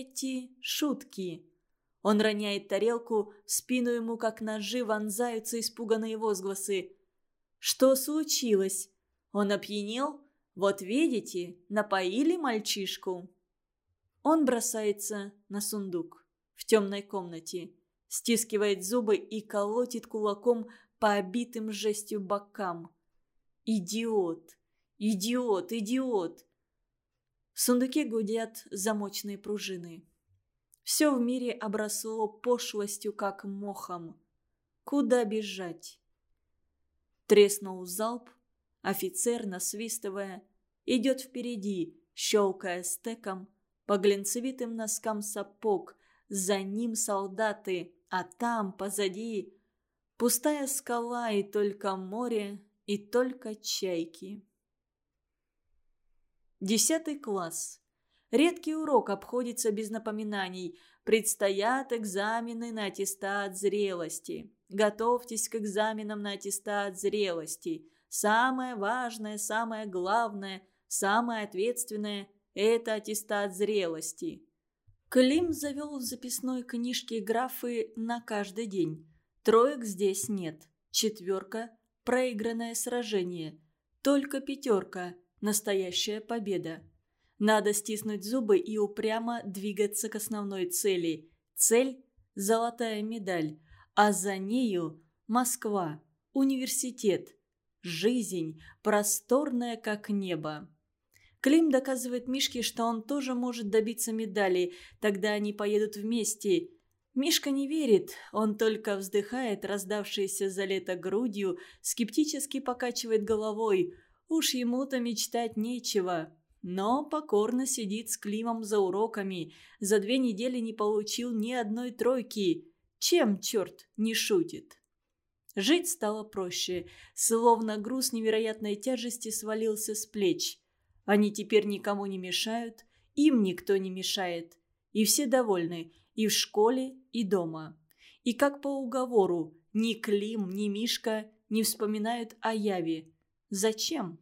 эти шутки? Он роняет тарелку, в спину ему, как ножи, вонзаются испуганные возгласы. Что случилось? Он опьянел? Вот видите, напоили мальчишку. Он бросается на сундук в темной комнате, стискивает зубы и колотит кулаком по обитым жестью бокам. Идиот! Идиот! Идиот! В сундуке гудят замочные пружины. Все в мире обросло пошлостью, как мохом. Куда бежать? Треснул залп. Офицер, насвистывая, идет впереди, щелкая стеком по глинцевитым носкам сапог. За ним солдаты, а там, позади, пустая скала и только море, и только чайки. Десятый класс. Редкий урок обходится без напоминаний. Предстоят экзамены на аттестат зрелости. Готовьтесь к экзаменам на аттестат зрелости. Самое важное, самое главное, самое ответственное – это аттестат зрелости. Клим завел в записной книжке графы на каждый день. Троек здесь нет. Четверка – проигранное сражение. Только пятерка – настоящая победа. Надо стиснуть зубы и упрямо двигаться к основной цели. Цель – золотая медаль, а за нею – Москва, университет, жизнь, просторная как небо. Клим доказывает Мишке, что он тоже может добиться медали, тогда они поедут вместе. Мишка не верит, он только вздыхает, раздавшийся за лето грудью, скептически покачивает головой. Уж ему-то мечтать нечего но покорно сидит с Климом за уроками. За две недели не получил ни одной тройки. Чем черт не шутит? Жить стало проще, словно груз невероятной тяжести свалился с плеч. Они теперь никому не мешают, им никто не мешает. И все довольны, и в школе, и дома. И как по уговору, ни Клим, ни Мишка не вспоминают о Яве. Зачем?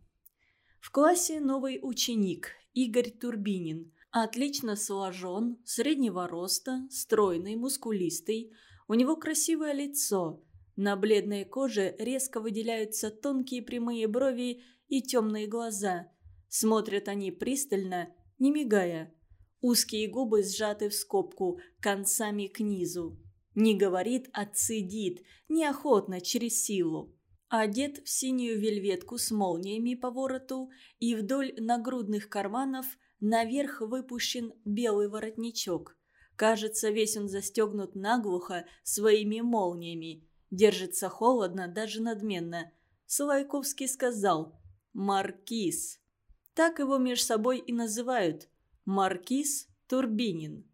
В классе новый ученик Игорь Турбинин. Отлично сложен, среднего роста, стройный, мускулистый. У него красивое лицо. На бледной коже резко выделяются тонкие прямые брови и темные глаза. Смотрят они пристально, не мигая. Узкие губы сжаты в скобку, концами к низу. Не говорит, а цедит, неохотно, через силу. Одет в синюю вельветку с молниями по вороту и вдоль нагрудных карманов наверх выпущен белый воротничок. Кажется, весь он застегнут наглухо своими молниями. Держится холодно, даже надменно. Солайковский сказал «Маркиз». Так его меж собой и называют «Маркиз Турбинин».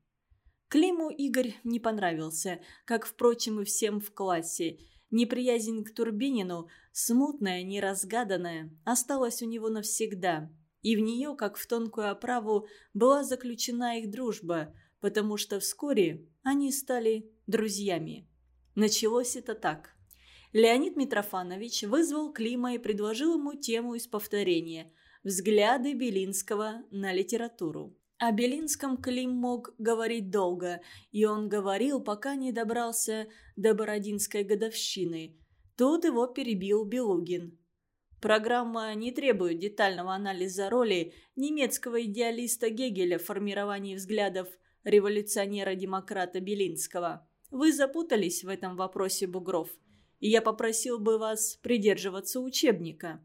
Климу Игорь не понравился, как, впрочем, и всем в классе – Неприязнь к Турбинину, смутная, неразгаданная, осталась у него навсегда. И в нее, как в тонкую оправу, была заключена их дружба, потому что вскоре они стали друзьями. Началось это так. Леонид Митрофанович вызвал Клима и предложил ему тему из повторения «Взгляды Белинского на литературу». О Белинском Клим мог говорить долго, и он говорил, пока не добрался до Бородинской годовщины. Тут его перебил Белугин. Программа не требует детального анализа роли немецкого идеалиста Гегеля в формировании взглядов революционера-демократа Белинского. Вы запутались в этом вопросе, Бугров, и я попросил бы вас придерживаться учебника.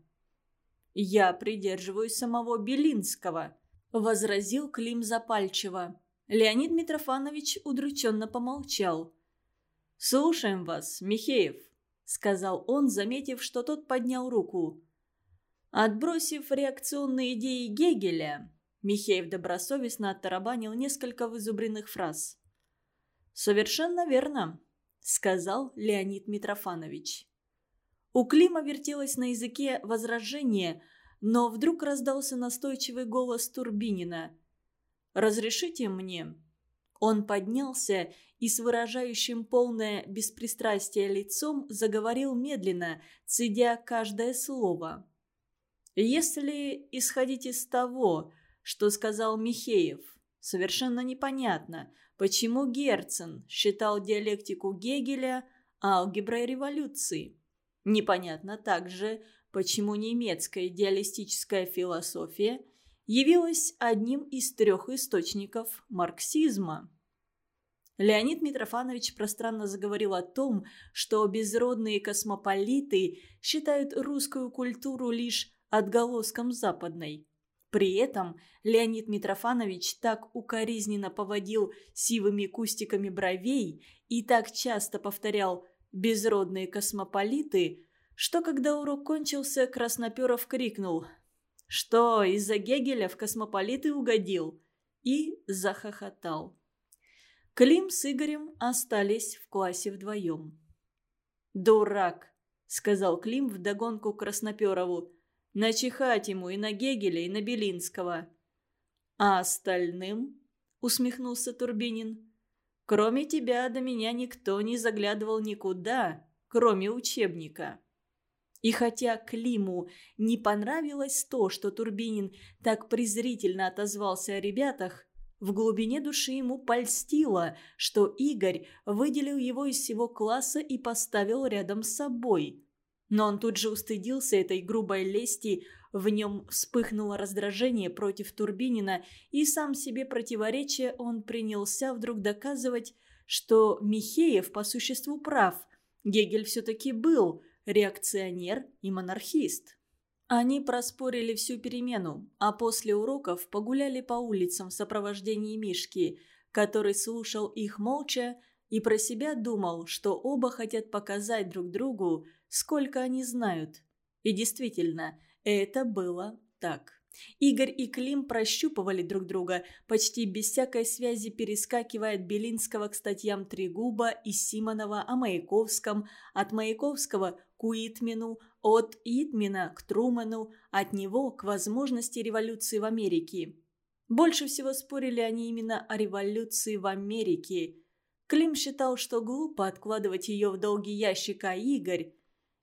Я придерживаюсь самого Белинского –— возразил Клим запальчиво. Леонид Митрофанович удрученно помолчал. «Слушаем вас, Михеев», — сказал он, заметив, что тот поднял руку. Отбросив реакционные идеи Гегеля, Михеев добросовестно оттарабанил несколько вызубренных фраз. «Совершенно верно», — сказал Леонид Митрофанович. У Клима вертелось на языке возражение — но вдруг раздался настойчивый голос Турбинина. «Разрешите мне?» Он поднялся и с выражающим полное беспристрастие лицом заговорил медленно, цедя каждое слово. «Если исходить из того, что сказал Михеев, Совершенно непонятно, почему Герцен считал диалектику Гегеля алгеброй революции. Непонятно также, почему немецкая идеалистическая философия явилась одним из трех источников марксизма. Леонид Митрофанович пространно заговорил о том, что безродные космополиты считают русскую культуру лишь отголоском западной. При этом Леонид Митрофанович так укоризненно поводил сивыми кустиками бровей и так часто повторял «безродные космополиты», что когда урок кончился, Красноперов крикнул «Что, из-за Гегеля в космополиты угодил?» и захохотал. Клим с Игорем остались в классе вдвоем. «Дурак!» — сказал Клим вдогонку Красноперову. «Начихать ему и на Гегеля, и на Белинского». «А остальным?» — усмехнулся Турбинин. «Кроме тебя до меня никто не заглядывал никуда, кроме учебника». И хотя Климу не понравилось то, что Турбинин так презрительно отозвался о ребятах, в глубине души ему польстило, что Игорь выделил его из всего класса и поставил рядом с собой. Но он тут же устыдился этой грубой лести, в нем вспыхнуло раздражение против Турбинина, и сам себе противоречия он принялся вдруг доказывать, что Михеев по существу прав. Гегель все-таки был реакционер и монархист. Они проспорили всю перемену, а после уроков погуляли по улицам в сопровождении Мишки, который слушал их молча и про себя думал, что оба хотят показать друг другу, сколько они знают. И действительно, это было так. Игорь и Клим прощупывали друг друга, почти без всякой связи перескакивая от Белинского к статьям Трегуба и Симонова о Маяковском, от Маяковского к Уитмену, от Итмена к Труману, от него к возможности революции в Америке. Больше всего спорили они именно о революции в Америке. Клим считал, что глупо откладывать ее в долгий ящик, а Игорь...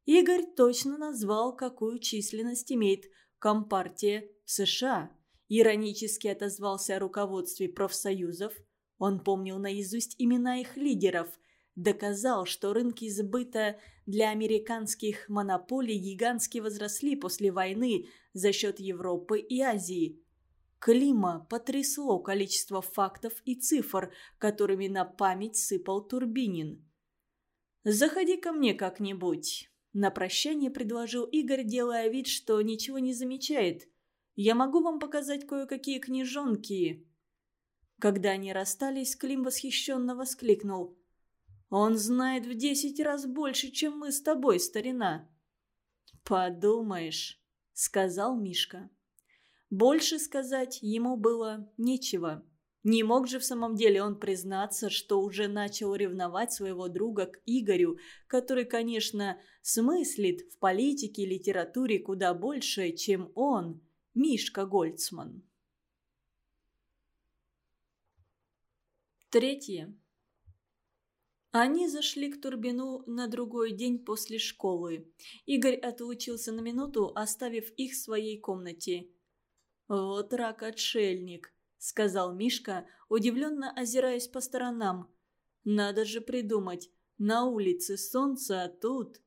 Игорь точно назвал, какую численность имеет Компартия США. Иронически отозвался о руководстве профсоюзов. Он помнил наизусть имена их лидеров – доказал, что рынки сбыта для американских монополий гигантски возросли после войны за счет Европы и Азии. Клима потрясло количество фактов и цифр, которыми на память сыпал Турбинин. «Заходи ко мне как-нибудь», – на прощание предложил Игорь, делая вид, что ничего не замечает. «Я могу вам показать кое-какие книжонки». Когда они расстались, Клим восхищенно воскликнул – он знает в десять раз больше, чем мы с тобой, старина». «Подумаешь», — сказал Мишка. Больше сказать ему было нечего. Не мог же в самом деле он признаться, что уже начал ревновать своего друга к Игорю, который, конечно, смыслит в политике и литературе куда больше, чем он, Мишка Гольцман. Третье. Они зашли к Турбину на другой день после школы. Игорь отлучился на минуту, оставив их в своей комнате. «Вот рак-отшельник», — сказал Мишка, удивленно озираясь по сторонам. «Надо же придумать. На улице солнце, а тут...»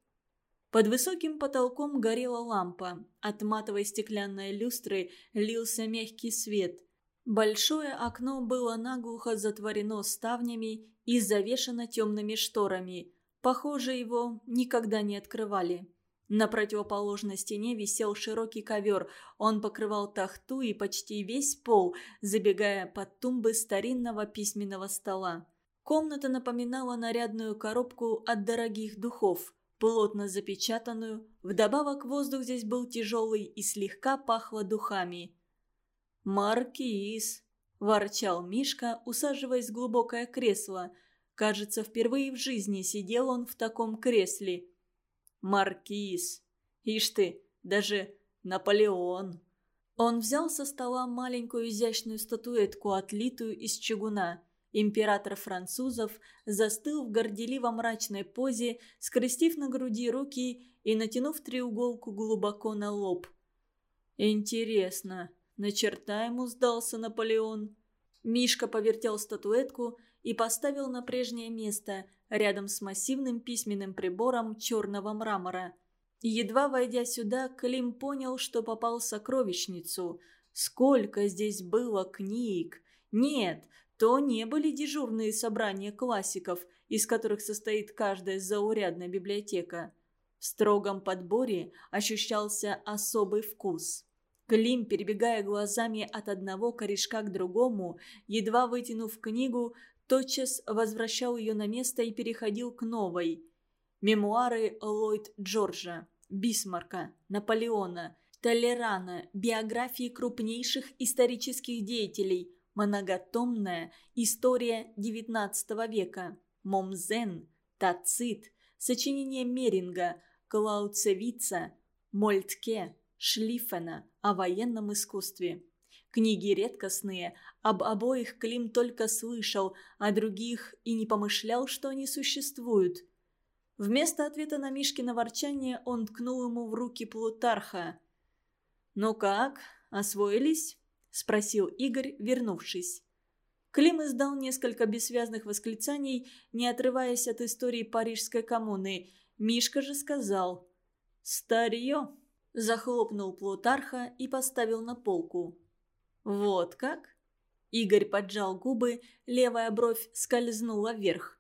Под высоким потолком горела лампа. От матовой стеклянной люстры лился мягкий свет. Большое окно было наглухо затворено ставнями и завешена темными шторами. Похоже, его никогда не открывали. На противоположной стене висел широкий ковер. Он покрывал тахту и почти весь пол, забегая под тумбы старинного письменного стола. Комната напоминала нарядную коробку от дорогих духов, плотно запечатанную. Вдобавок воздух здесь был тяжелый и слегка пахло духами. «Маркиз!» – ворчал Мишка, усаживаясь в глубокое кресло. Кажется, впервые в жизни сидел он в таком кресле. «Маркиз! Ишь ты, даже Наполеон!» Он взял со стола маленькую изящную статуэтку, отлитую из чугуна. Император французов застыл в горделиво-мрачной позе, скрестив на груди руки и натянув треуголку глубоко на лоб. «Интересно, на черта ему сдался Наполеон?» Мишка повертел статуэтку и поставил на прежнее место, рядом с массивным письменным прибором черного мрамора. Едва войдя сюда, Клим понял, что попал в сокровищницу. Сколько здесь было книг! Нет, то не были дежурные собрания классиков, из которых состоит каждая заурядная библиотека. В строгом подборе ощущался особый вкус. Клим, перебегая глазами от одного корешка к другому, едва вытянув книгу, тотчас возвращал ее на место и переходил к новой. Мемуары Ллойд Джорджа, Бисмарка, Наполеона, Толерана, биографии крупнейших исторических деятелей, многотомная история XIX века, Момзен, Тацит, сочинение Меринга, Клауцевица, Мольтке, Шлиффена о военном искусстве. Книги редкостные, об обоих Клим только слышал, а других и не помышлял, что они существуют. Вместо ответа на Мишкино ворчание он ткнул ему в руки Плутарха. «Ну как, освоились?» – спросил Игорь, вернувшись. Клим издал несколько бессвязных восклицаний, не отрываясь от истории Парижской коммуны. Мишка же сказал «Старье!» Захлопнул Плутарха и поставил на полку. «Вот как?» Игорь поджал губы, левая бровь скользнула вверх.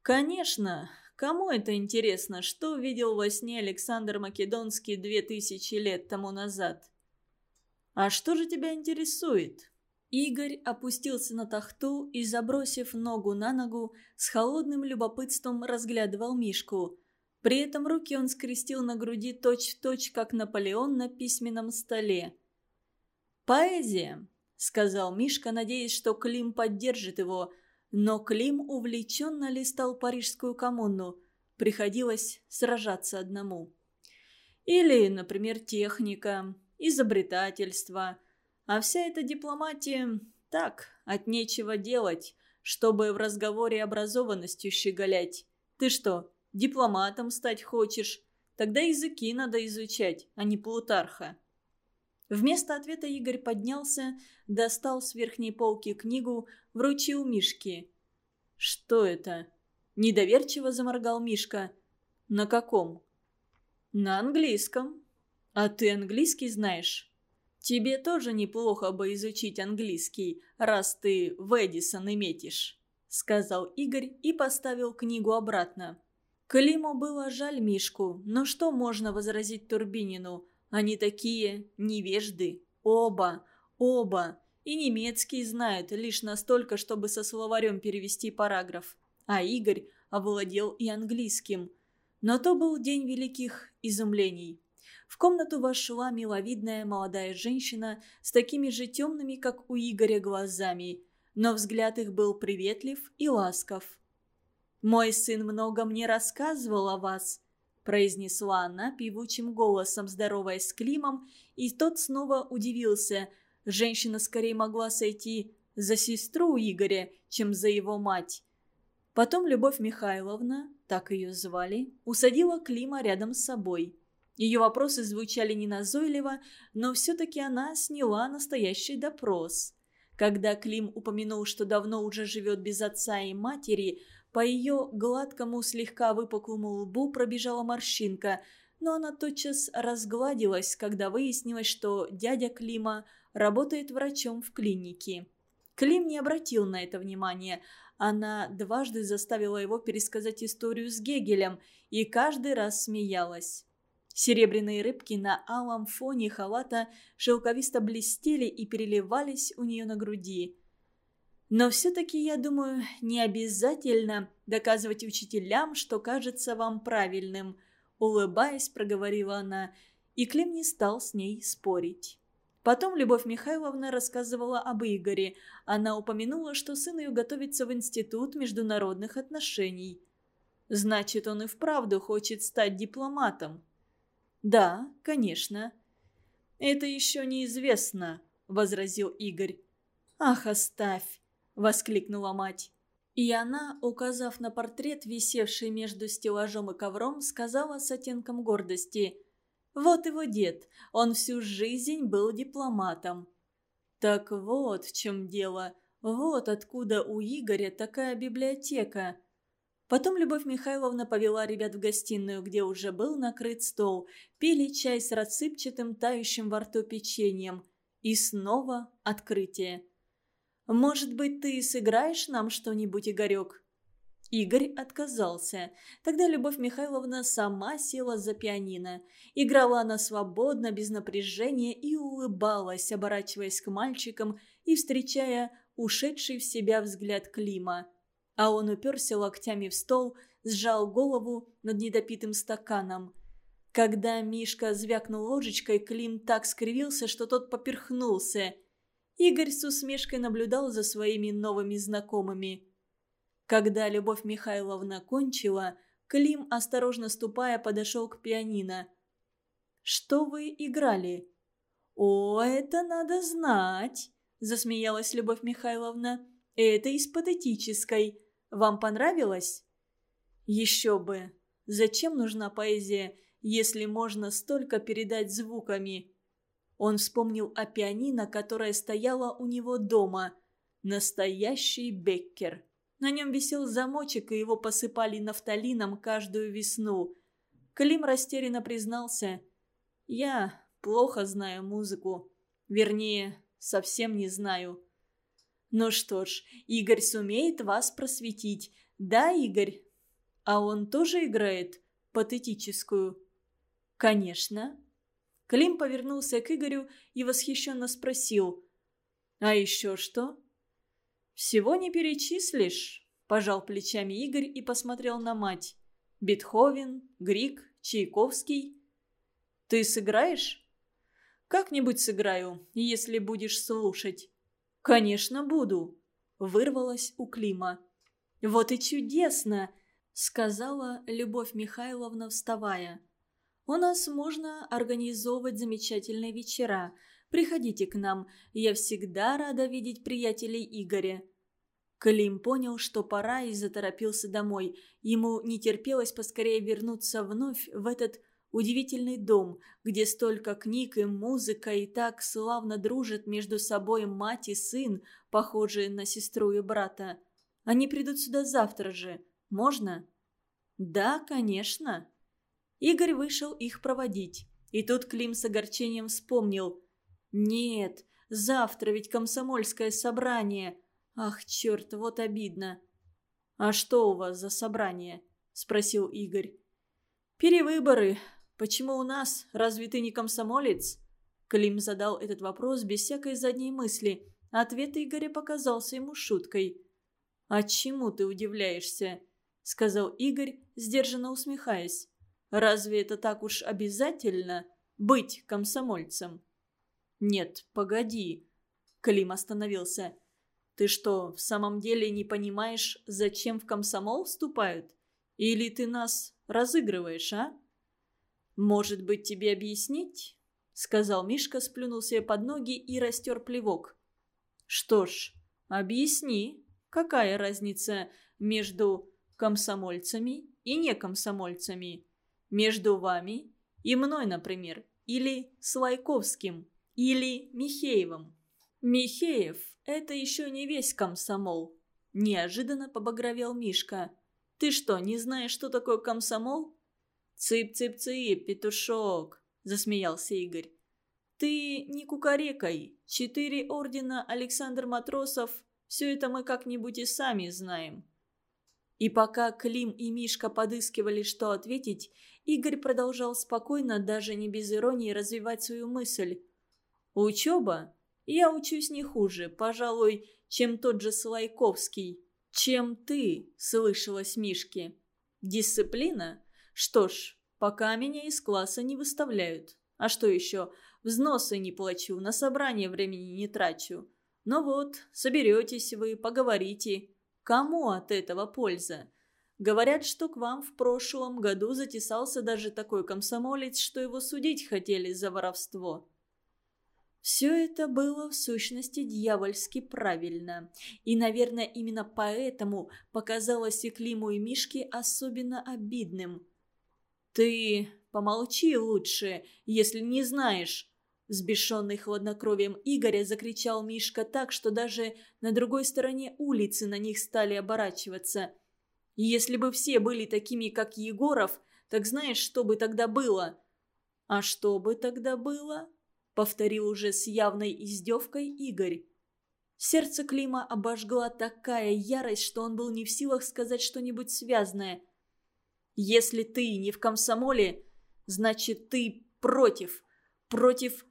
«Конечно! Кому это интересно, что видел во сне Александр Македонский две тысячи лет тому назад?» «А что же тебя интересует?» Игорь опустился на тахту и, забросив ногу на ногу, с холодным любопытством разглядывал Мишку. При этом руки он скрестил на груди точь-в-точь, -точь, как Наполеон на письменном столе. «Поэзия», — сказал Мишка, надеясь, что Клим поддержит его. Но Клим увлеченно листал парижскую коммуну. Приходилось сражаться одному. Или, например, техника, изобретательство. А вся эта дипломатия так, от нечего делать, чтобы в разговоре образованностью щеголять. Ты что, Дипломатом стать хочешь? Тогда языки надо изучать, а не Плутарха». Вместо ответа Игорь поднялся, достал с верхней полки книгу, вручил Мишке. «Что это?» Недоверчиво заморгал Мишка. «На каком?» «На английском». «А ты английский знаешь?» «Тебе тоже неплохо бы изучить английский, раз ты в Эдисон и метишь», — сказал Игорь и поставил книгу обратно. Климу было жаль Мишку, но что можно возразить Турбинину? Они такие невежды. Оба, оба. И немецкий знают лишь настолько, чтобы со словарем перевести параграф. А Игорь овладел и английским. Но то был день великих изумлений. В комнату вошла миловидная молодая женщина с такими же темными, как у Игоря, глазами, но взгляд их был приветлив и ласков. «Мой сын много мне рассказывал о вас», – произнесла она певучим голосом, здороваясь с Климом, и тот снова удивился. Женщина скорее могла сойти за сестру Игоря, чем за его мать. Потом Любовь Михайловна, так ее звали, усадила Клима рядом с собой. Ее вопросы звучали неназойливо, но все-таки она сняла настоящий допрос. Когда Клим упомянул, что давно уже живет без отца и матери, по ее гладкому, слегка выпуклому лбу пробежала морщинка, но она тотчас разгладилась, когда выяснилось, что дядя Клима работает врачом в клинике. Клим не обратил на это внимания. Она дважды заставила его пересказать историю с Гегелем и каждый раз смеялась. Серебряные рыбки на алом фоне халата шелковисто блестели и переливались у нее на груди. Но все-таки, я думаю, не обязательно доказывать учителям, что кажется вам правильным. Улыбаясь, проговорила она, и Клим не стал с ней спорить. Потом Любовь Михайловна рассказывала об Игоре. Она упомянула, что сын ее готовится в Институт международных отношений. Значит, он и вправду хочет стать дипломатом. Да, конечно. Это еще неизвестно, возразил Игорь. Ах, оставь. – воскликнула мать. И она, указав на портрет, висевший между стеллажом и ковром, сказала с оттенком гордости «Вот его дед, он всю жизнь был дипломатом». «Так вот в чем дело», Вот откуда у Игоря такая библиотека. Потом Любовь Михайловна повела ребят в гостиную, где уже был накрыт стол, пили чай с рассыпчатым, тающим во рту печеньем. И снова открытие. «Может быть, ты сыграешь нам что-нибудь, Игорек?» Игорь отказался. Тогда Любовь Михайловна сама села за пианино. Играла она свободно, без напряжения и улыбалась, оборачиваясь к мальчикам и встречая ушедший в себя взгляд Клима. А он уперся локтями в стол, сжал голову над недопитым стаканом. Когда Мишка звякнул ложечкой, Клим так скривился, что тот поперхнулся. Игорь с усмешкой наблюдал за своими новыми знакомыми. Когда Любовь Михайловна кончила, Клим, осторожно ступая, подошел к пианино. «Что вы играли?» «О, это надо знать!» – засмеялась Любовь Михайловна. «Это из патетической. Вам понравилось?» «Еще бы! Зачем нужна поэзия, если можно столько передать звуками?» Он вспомнил о пианино, которое стояло у него дома. Настоящий Беккер. На нем висел замочек, и его посыпали нафталином каждую весну. Клим растерянно признался. «Я плохо знаю музыку. Вернее, совсем не знаю». Ну что ж, Игорь сумеет вас просветить. Да, Игорь? А он тоже играет патетическую? Конечно. Клим повернулся к Игорю и восхищенно спросил. А еще что? Всего не перечислишь, пожал плечами Игорь и посмотрел на мать. Бетховен, Грик, Чайковский. Ты сыграешь? Как-нибудь сыграю, если будешь слушать. «Конечно, буду», – вырвалась у Клима. «Вот и чудесно», – сказала Любовь Михайловна, вставая. «У нас можно организовывать замечательные вечера. Приходите к нам, я всегда рада видеть приятелей Игоря». Клим понял, что пора и заторопился домой. Ему не терпелось поскорее вернуться вновь в этот Удивительный дом, где столько книг и музыка, и так славно дружат между собой мать и сын, похожие на сестру и брата. Они придут сюда завтра же. Можно? Да, конечно. Игорь вышел их проводить. И тут Клим с огорчением вспомнил. Нет, завтра ведь комсомольское собрание. Ах, черт, вот обидно. А что у вас за собрание? Спросил Игорь. «Перевыборы. «Почему у нас? Разве ты не комсомолец?» Клим задал этот вопрос без всякой задней мысли. Ответ Игоря показался ему шуткой. «А чему ты удивляешься?» — сказал Игорь, сдержанно усмехаясь. «Разве это так уж обязательно — быть комсомольцем?» «Нет, погоди». Клим остановился. «Ты что, в самом деле не понимаешь, зачем в комсомол вступают? Или ты нас разыгрываешь, а?» «Может быть, тебе объяснить?» — сказал Мишка, сплюнул себе под ноги и растер плевок. «Что ж, объясни, какая разница между комсомольцами и некомсомольцами? Между вами и мной, например, или Слайковским, или Михеевым?» «Михеев — это еще не весь комсомол», — неожиданно побагровел Мишка. «Ты что, не знаешь, что такое комсомол?» «Цып-цып-цып, петушок!» – засмеялся Игорь. «Ты не кукарекай. Четыре ордена Александр Матросов – все это мы как-нибудь и сами знаем». И пока Клим и Мишка подыскивали, что ответить, Игорь продолжал спокойно, даже не без иронии, развивать свою мысль. «Учеба? Я учусь не хуже, пожалуй, чем тот же Слайковский. Чем ты?» – слышалось Мишке. «Дисциплина? Что ж, пока меня из класса не выставляют. А что еще? Взносы не плачу, на собрание времени не трачу. Ну вот, соберетесь вы, поговорите. Кому от этого польза? Говорят, что к вам в прошлом году затесался даже такой комсомолец, что его судить хотели за воровство. Все это было в сущности дьявольски правильно. И, наверное, именно поэтому показалось и Климу и Мишке особенно обидным – «Ты помолчи лучше, если не знаешь», Сбешенный хладнокровием Игоря закричал Мишка так, что даже на другой стороне улицы на них стали оборачиваться. «Если бы все были такими, как Егоров, так знаешь, что бы тогда было?» «А что бы тогда было?» — повторил уже с явной издевкой Игорь. Сердце Клима обожгла такая ярость, что он был не в силах сказать что-нибудь связанное. «Если ты не в комсомоле, значит, ты против. Против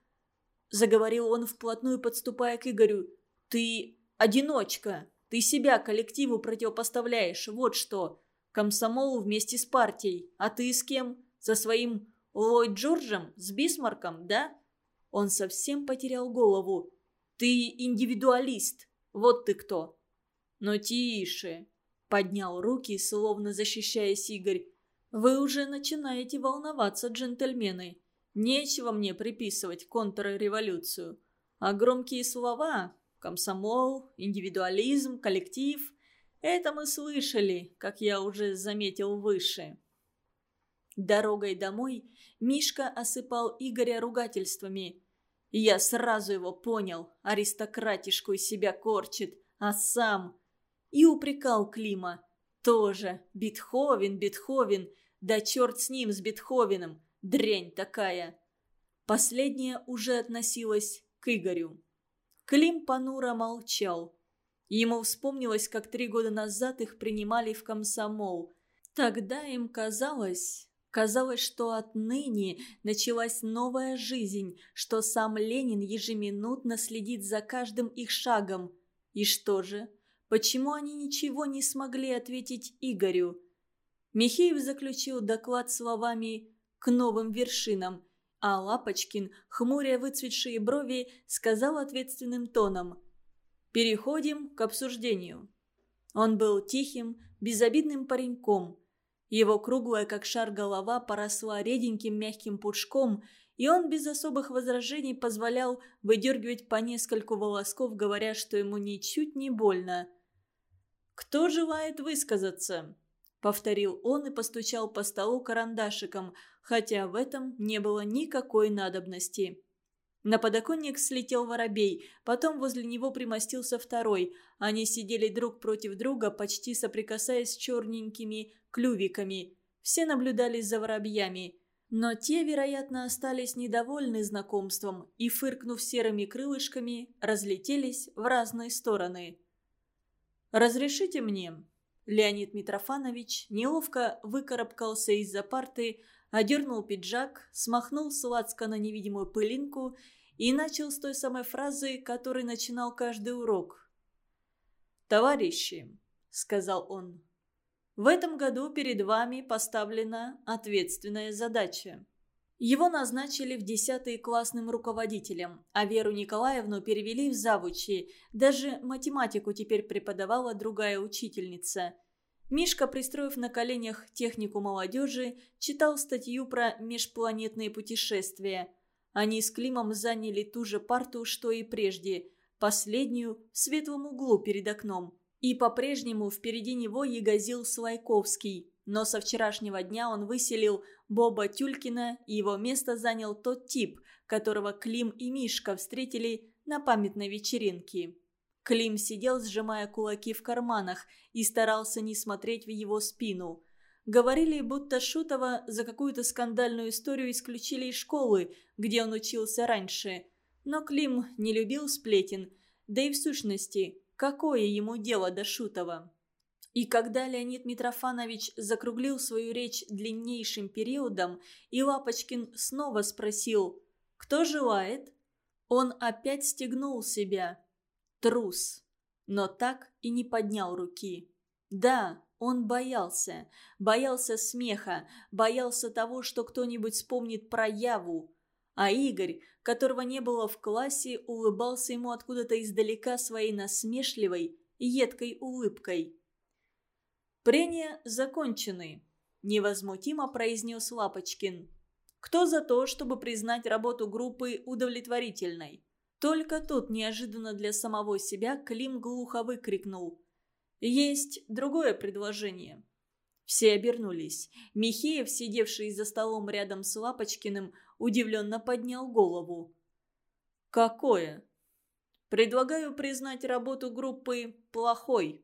Заговорил он вплотную, подступая к Игорю. «Ты одиночка. Ты себя коллективу противопоставляешь. Вот что. Комсомолу вместе с партией. А ты с кем? Со своим Ллойд Джорджем? С Бисмарком, да?» Он совсем потерял голову. «Ты индивидуалист. Вот ты кто». «Но тише», — поднял руки, словно защищаясь Игорь. «Вы уже начинаете волноваться, джентльмены. Нечего мне приписывать контрреволюцию. А громкие слова – комсомол, индивидуализм, коллектив – это мы слышали, как я уже заметил выше. Дорогой домой Мишка осыпал Игоря ругательствами. Я сразу его понял, аристократишку из себя корчит, а сам... И упрекал Клима. Тоже, Бетховен, Бетховен, да черт с ним, с Бетховеном. Дрянь такая!» Последняя уже относилась к Игорю. Клим понуро молчал. Ему вспомнилось, как три года назад их принимали в комсомол. Тогда им казалось... Казалось, что отныне началась новая жизнь, что сам Ленин ежеминутно следит за каждым их шагом. И что же? Почему они ничего не смогли ответить Игорю? Михеев заключил доклад словами к новым вершинам, а Лапочкин, хмуря выцветшие брови, сказал ответственным тоном «Переходим к обсуждению». Он был тихим, безобидным пареньком. Его круглая, как шар, голова поросла реденьким мягким пушком, и он без особых возражений позволял выдергивать по нескольку волосков, говоря, что ему ничуть не больно. «Кто желает высказаться?» — повторил он и постучал по столу карандашиком, хотя в этом не было никакой надобности. На подоконник слетел воробей, потом возле него примостился второй. Они сидели друг против друга, почти соприкасаясь с черненькими клювиками. Все наблюдали за воробьями. Но те, вероятно, остались недовольны знакомством и, фыркнув серыми крылышками, разлетелись в разные стороны. «Разрешите мне?» Леонид Митрофанович неловко выкарабкался из-за парты, одернул пиджак, смахнул с на невидимую пылинку и начал с той самой фразы, которой начинал каждый урок. «Товарищи», — сказал он, — «в этом году перед вами поставлена ответственная задача». Его назначили в десятый классным руководителем, а Веру Николаевну перевели в завучи. Даже математику теперь преподавала другая учительница. Мишка, пристроив на коленях технику молодежи, читал статью про межпланетные путешествия. Они с Климом заняли ту же парту, что и прежде, последнюю в светлом углу перед окном. И по-прежнему впереди него ягозил Слайковский, но со вчерашнего дня он выселил Боба Тюлькина, и его место занял тот тип, которого Клим и Мишка встретили на памятной вечеринке. Клим сидел, сжимая кулаки в карманах, и старался не смотреть в его спину. Говорили, будто Шутова за какую-то скандальную историю исключили из школы, где он учился раньше. Но Клим не любил сплетен, да и в сущности, какое ему дело до Шутова? И когда Леонид Митрофанович закруглил свою речь длиннейшим периодом, и Лапочкин снова спросил «Кто желает?», он опять стегнул себя. Трус. Но так и не поднял руки. Да, он боялся. Боялся смеха, боялся того, что кто-нибудь вспомнит про Яву. А Игорь, которого не было в классе, улыбался ему откуда-то издалека своей насмешливой, едкой улыбкой. «Прения закончены», – невозмутимо произнес Лапочкин. «Кто за то, чтобы признать работу группы удовлетворительной?» Только тут неожиданно для самого себя Клим глухо выкрикнул. «Есть другое предложение». Все обернулись. Михеев, сидевший за столом рядом с Лапочкиным, удивленно поднял голову. «Какое?» «Предлагаю признать работу группы плохой».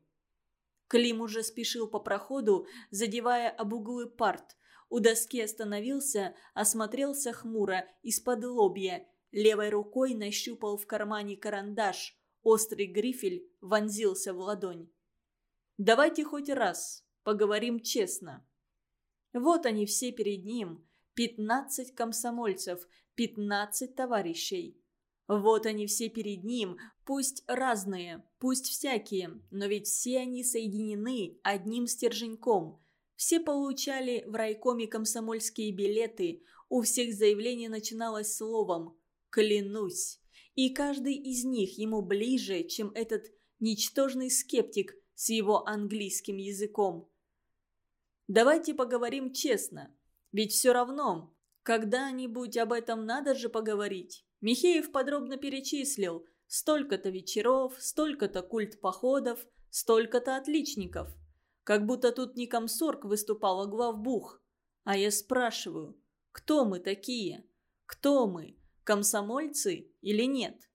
Клим уже спешил по проходу, задевая об углы парт. У доски остановился, осмотрелся хмуро, из-под лобья. Левой рукой нащупал в кармане карандаш. Острый грифель вонзился в ладонь. «Давайте хоть раз поговорим честно». Вот они все перед ним. Пятнадцать комсомольцев, пятнадцать товарищей. Вот они все перед ним, пусть разные, пусть всякие, но ведь все они соединены одним стерженьком. Все получали в райкоме комсомольские билеты, у всех заявление начиналось словом «клянусь». И каждый из них ему ближе, чем этот ничтожный скептик с его английским языком. Давайте поговорим честно, ведь все равно, когда-нибудь об этом надо же поговорить. Михеев подробно перечислил столько-то вечеров, столько-то культ походов, столько-то отличников. Как будто тут не комсорг выступал, а главбух. А я спрашиваю, кто мы такие? Кто мы, комсомольцы или нет?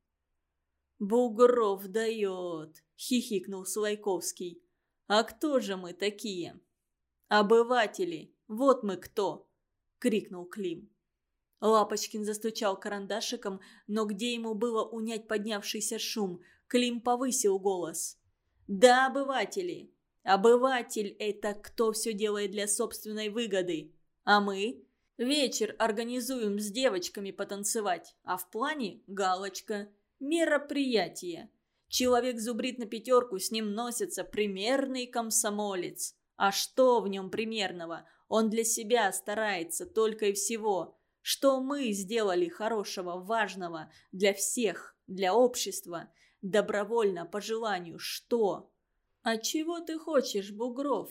«Бугров дает», — хихикнул Слайковский. «А кто же мы такие?» «Обыватели, вот мы кто!» — крикнул Клим. Лапочкин застучал карандашиком, но где ему было унять поднявшийся шум, Клим повысил голос. «Да, обыватели! Обыватель – это кто все делает для собственной выгоды. А мы? Вечер организуем с девочками потанцевать, а в плане – галочка. Мероприятие. Человек зубрит на пятерку, с ним носится примерный комсомолец. А что в нем примерного? Он для себя старается только и всего. Что мы сделали хорошего, важного для всех, для общества? Добровольно, по желанию, что? «А чего ты хочешь, Бугров?»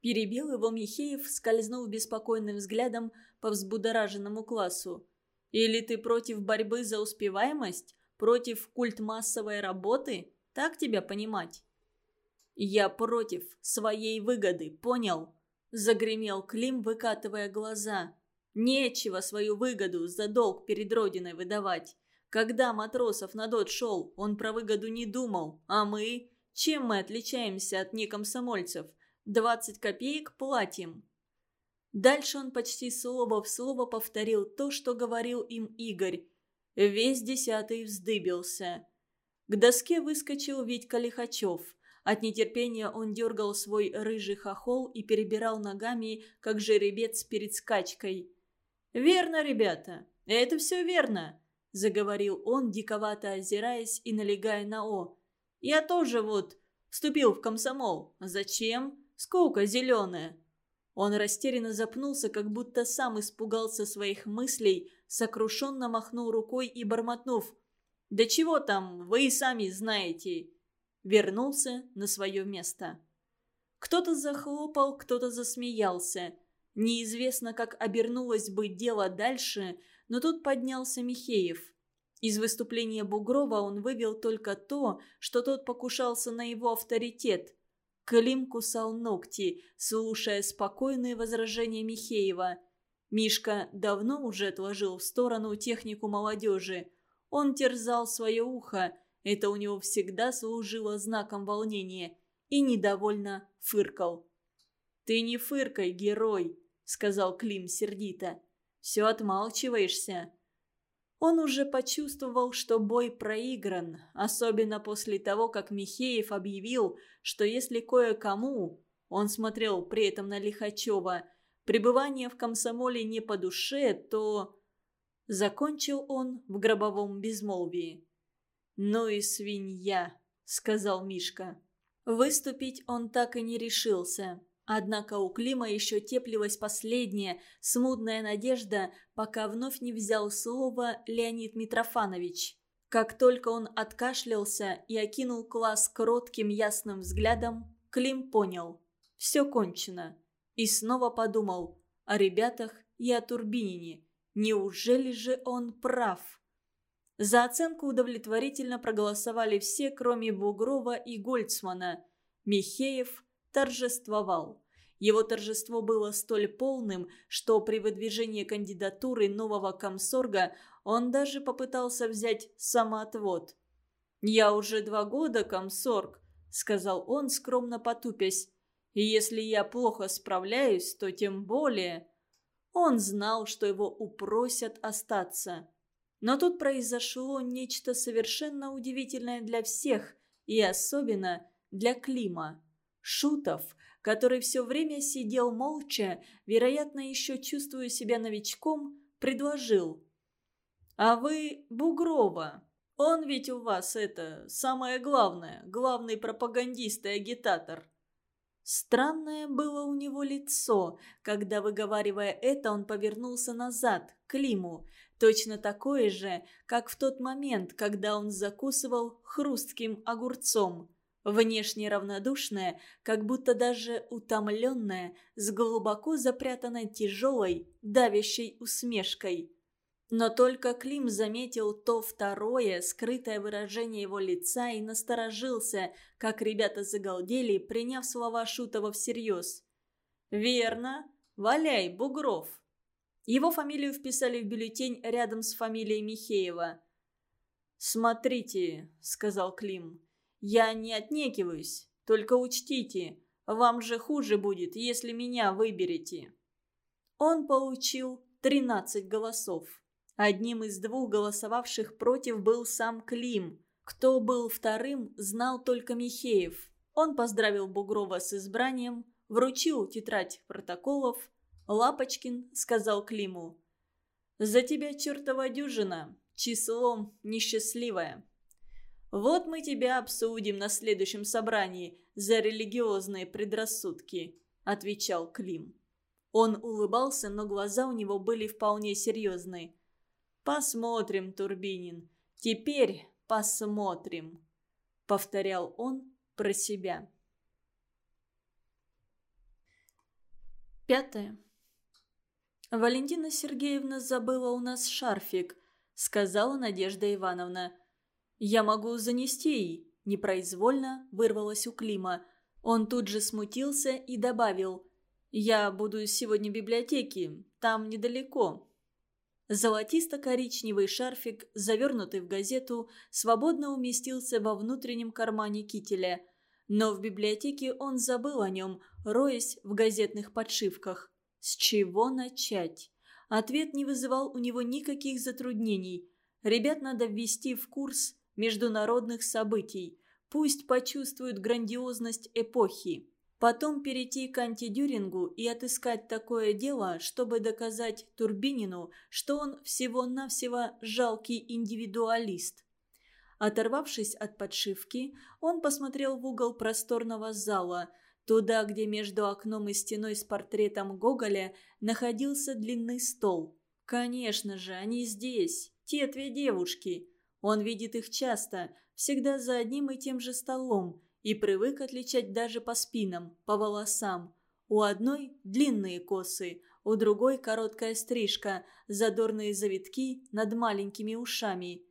Перебил его Михеев, скользнув беспокойным взглядом по взбудораженному классу. «Или ты против борьбы за успеваемость? Против культ массовой работы? Так тебя понимать?» «Я против своей выгоды, понял?» Загремел Клим, выкатывая глаза. Нечего свою выгоду за долг перед Родиной выдавать. Когда Матросов на дот шел, он про выгоду не думал. А мы? Чем мы отличаемся от некомсомольцев? 20 копеек платим. Дальше он почти слово в слово повторил то, что говорил им Игорь. Весь десятый вздыбился. К доске выскочил Витька Лихачев. От нетерпения он дергал свой рыжий хохол и перебирал ногами, как жеребец перед скачкой. «Верно, ребята, это все верно», – заговорил он, диковато озираясь и налегая на «о». «Я тоже вот вступил в комсомол. Зачем? Скука зеленая». Он растерянно запнулся, как будто сам испугался своих мыслей, сокрушенно махнул рукой и, бормотнув «Да чего там, вы и сами знаете», вернулся на свое место. Кто-то захлопал, кто-то засмеялся – Неизвестно, как обернулось бы дело дальше, но тут поднялся Михеев. Из выступления Бугрова он вывел только то, что тот покушался на его авторитет. Клим кусал ногти, слушая спокойные возражения Михеева. Мишка давно уже отложил в сторону технику молодежи. Он терзал свое ухо, это у него всегда служило знаком волнения, и недовольно фыркал. «Ты не фыркай, герой!» Сказал Клим сердито. «Все отмалчиваешься». Он уже почувствовал, что бой проигран, особенно после того, как Михеев объявил, что если кое-кому, он смотрел при этом на Лихачева, пребывание в комсомоле не по душе, то... Закончил он в гробовом безмолвии. «Ну и свинья», — сказал Мишка. Выступить он так и не решился. Однако у Клима еще теплилась последняя, смутная надежда, пока вновь не взял слово Леонид Митрофанович. Как только он откашлялся и окинул класс кротким ясным взглядом, Клим понял – все кончено. И снова подумал о ребятах и о Турбинине. Неужели же он прав? За оценку удовлетворительно проголосовали все, кроме Бугрова и Гольцмана. Михеев – торжествовал. Его торжество было столь полным, что при выдвижении кандидатуры нового комсорга он даже попытался взять самоотвод. «Я уже два года комсорг», — сказал он, скромно потупясь. «И если я плохо справляюсь, то тем более...» Он знал, что его упросят остаться. Но тут произошло нечто совершенно удивительное для всех, и особенно для Клима. Шутов, который все время сидел молча, вероятно, еще чувствуя себя новичком, предложил. «А вы Бугрова. Он ведь у вас это, самое главное, главный пропагандист и агитатор». Странное было у него лицо, когда, выговаривая это, он повернулся назад, к Климу, точно такое же, как в тот момент, когда он закусывал хрустким огурцом. Внешне равнодушное, как будто даже утомленное, с глубоко запрятанной тяжелой, давящей усмешкой. Но только Клим заметил то второе, скрытое выражение его лица и насторожился, как ребята загалдели, приняв слова Шутова всерьез. «Верно. Валяй, Бугров». Его фамилию вписали в бюллетень рядом с фамилией Михеева. «Смотрите», — сказал Клим, — «я не отнекиваюсь, только учтите, вам же хуже будет, если меня выберете». Он получил 13 голосов. Одним из двух голосовавших против был сам Клим. Кто был вторым, знал только Михеев. Он поздравил Бугрова с избранием, вручил тетрадь протоколов. Лапочкин сказал Климу. «За тебя чертова дюжина, число несчастливое. Вот мы тебя обсудим на следующем собрании за религиозные предрассудки», – отвечал Клим. Он улыбался, но глаза у него были вполне серьезные. «Посмотрим, Турбинин. Теперь посмотрим», — повторял он про себя. Пятое. «Валентина Сергеевна забыла у нас шарфик», — сказала Надежда Ивановна. «Я могу занести ей», — непроизвольно вырвалась у Клима. Он тут же смутился и добавил. «Я буду сегодня в библиотеке, там недалеко, Золотисто-коричневый шарфик, завернутый в газету, свободно уместился во внутреннем кармане кителя. Но в библиотеке он забыл о нем, роясь в газетных подшивках. С чего начать? Ответ не вызывал у него никаких затруднений. Ребят надо ввести в курс международных событий. Пусть почувствуют грандиозность эпохи. Потом перейти к антидюрингу и отыскать такое дело, чтобы доказать Турбинину, что он всего-навсего жалкий индивидуалист. Оторвавшись от подшивки, он посмотрел в угол просторного зала, туда, где между окном и стеной с портретом Гоголя находился длинный стол. Конечно же, они здесь, те две девушки. Он видит их часто, всегда за одним и тем же столом – и привык отличать даже по спинам, по волосам. У одной длинные косы, у другой короткая стрижка, задорные завитки над маленькими ушами.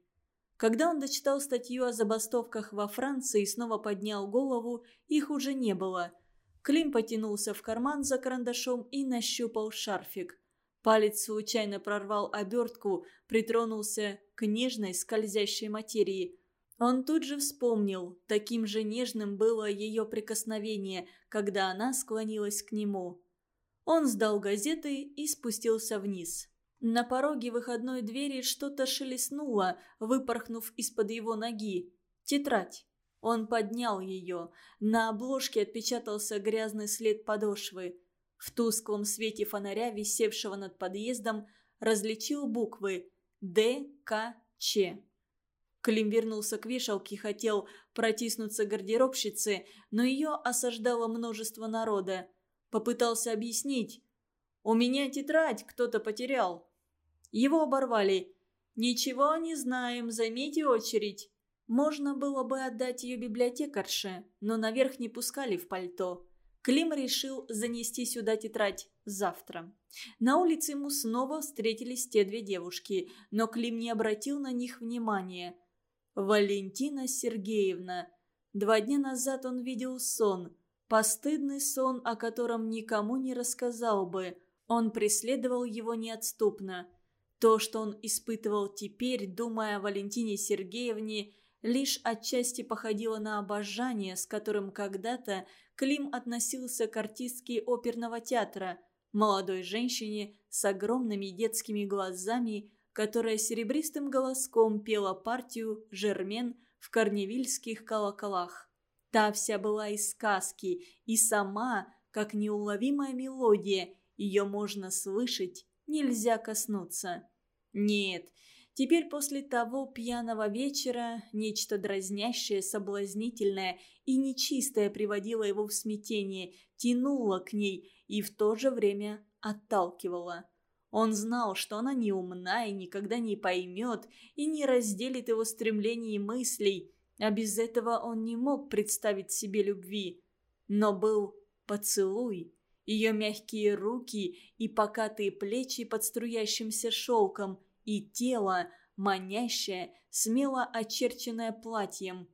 Когда он дочитал статью о забастовках во Франции и снова поднял голову, их уже не было. Клим потянулся в карман за карандашом и нащупал шарфик. Палец случайно прорвал обертку, притронулся к нежной скользящей материи – он тут же вспомнил, таким же нежным было ее прикосновение, когда она склонилась к нему. Он сдал газеты и спустился вниз. На пороге выходной двери что-то шелестнуло, выпорхнув из-под его ноги. Тетрадь. Он поднял ее. На обложке отпечатался грязный след подошвы. В тусклом свете фонаря, висевшего над подъездом, различил буквы «Д. К. Ч». Клим вернулся к вешалке хотел протиснуться к гардеробщице, но ее осаждало множество народа. Попытался объяснить. «У меня тетрадь кто-то потерял». Его оборвали. «Ничего не знаем, займите очередь». Можно было бы отдать ее библиотекарше, но наверх не пускали в пальто. Клим решил занести сюда тетрадь завтра. На улице ему снова встретились те две девушки, но Клим не обратил на них внимания. Валентина Сергеевна. Два дня назад он видел сон. Постыдный сон, о котором никому не рассказал бы. Он преследовал его неотступно. То, что он испытывал теперь, думая о Валентине Сергеевне, лишь отчасти походило на обожание, с которым когда-то Клим относился к артистке оперного театра, молодой женщине с огромными детскими глазами, которая серебристым голоском пела партию «Жермен» в корневильских колоколах. Та вся была из сказки, и сама, как неуловимая мелодия, ее можно слышать, нельзя коснуться. Нет, Теперь после того пьяного вечера нечто дразнящее, соблазнительное и нечистое приводило его в смятение, тянуло к ней и в то же время отталкивало. Он знал, что она не умна и никогда не поймет и не разделит его стремлений и мыслей, а без этого он не мог представить себе любви. Но был поцелуй, ее мягкие руки и покатые плечи под струящимся шелком – и тело, манящее, смело очерченное платьем.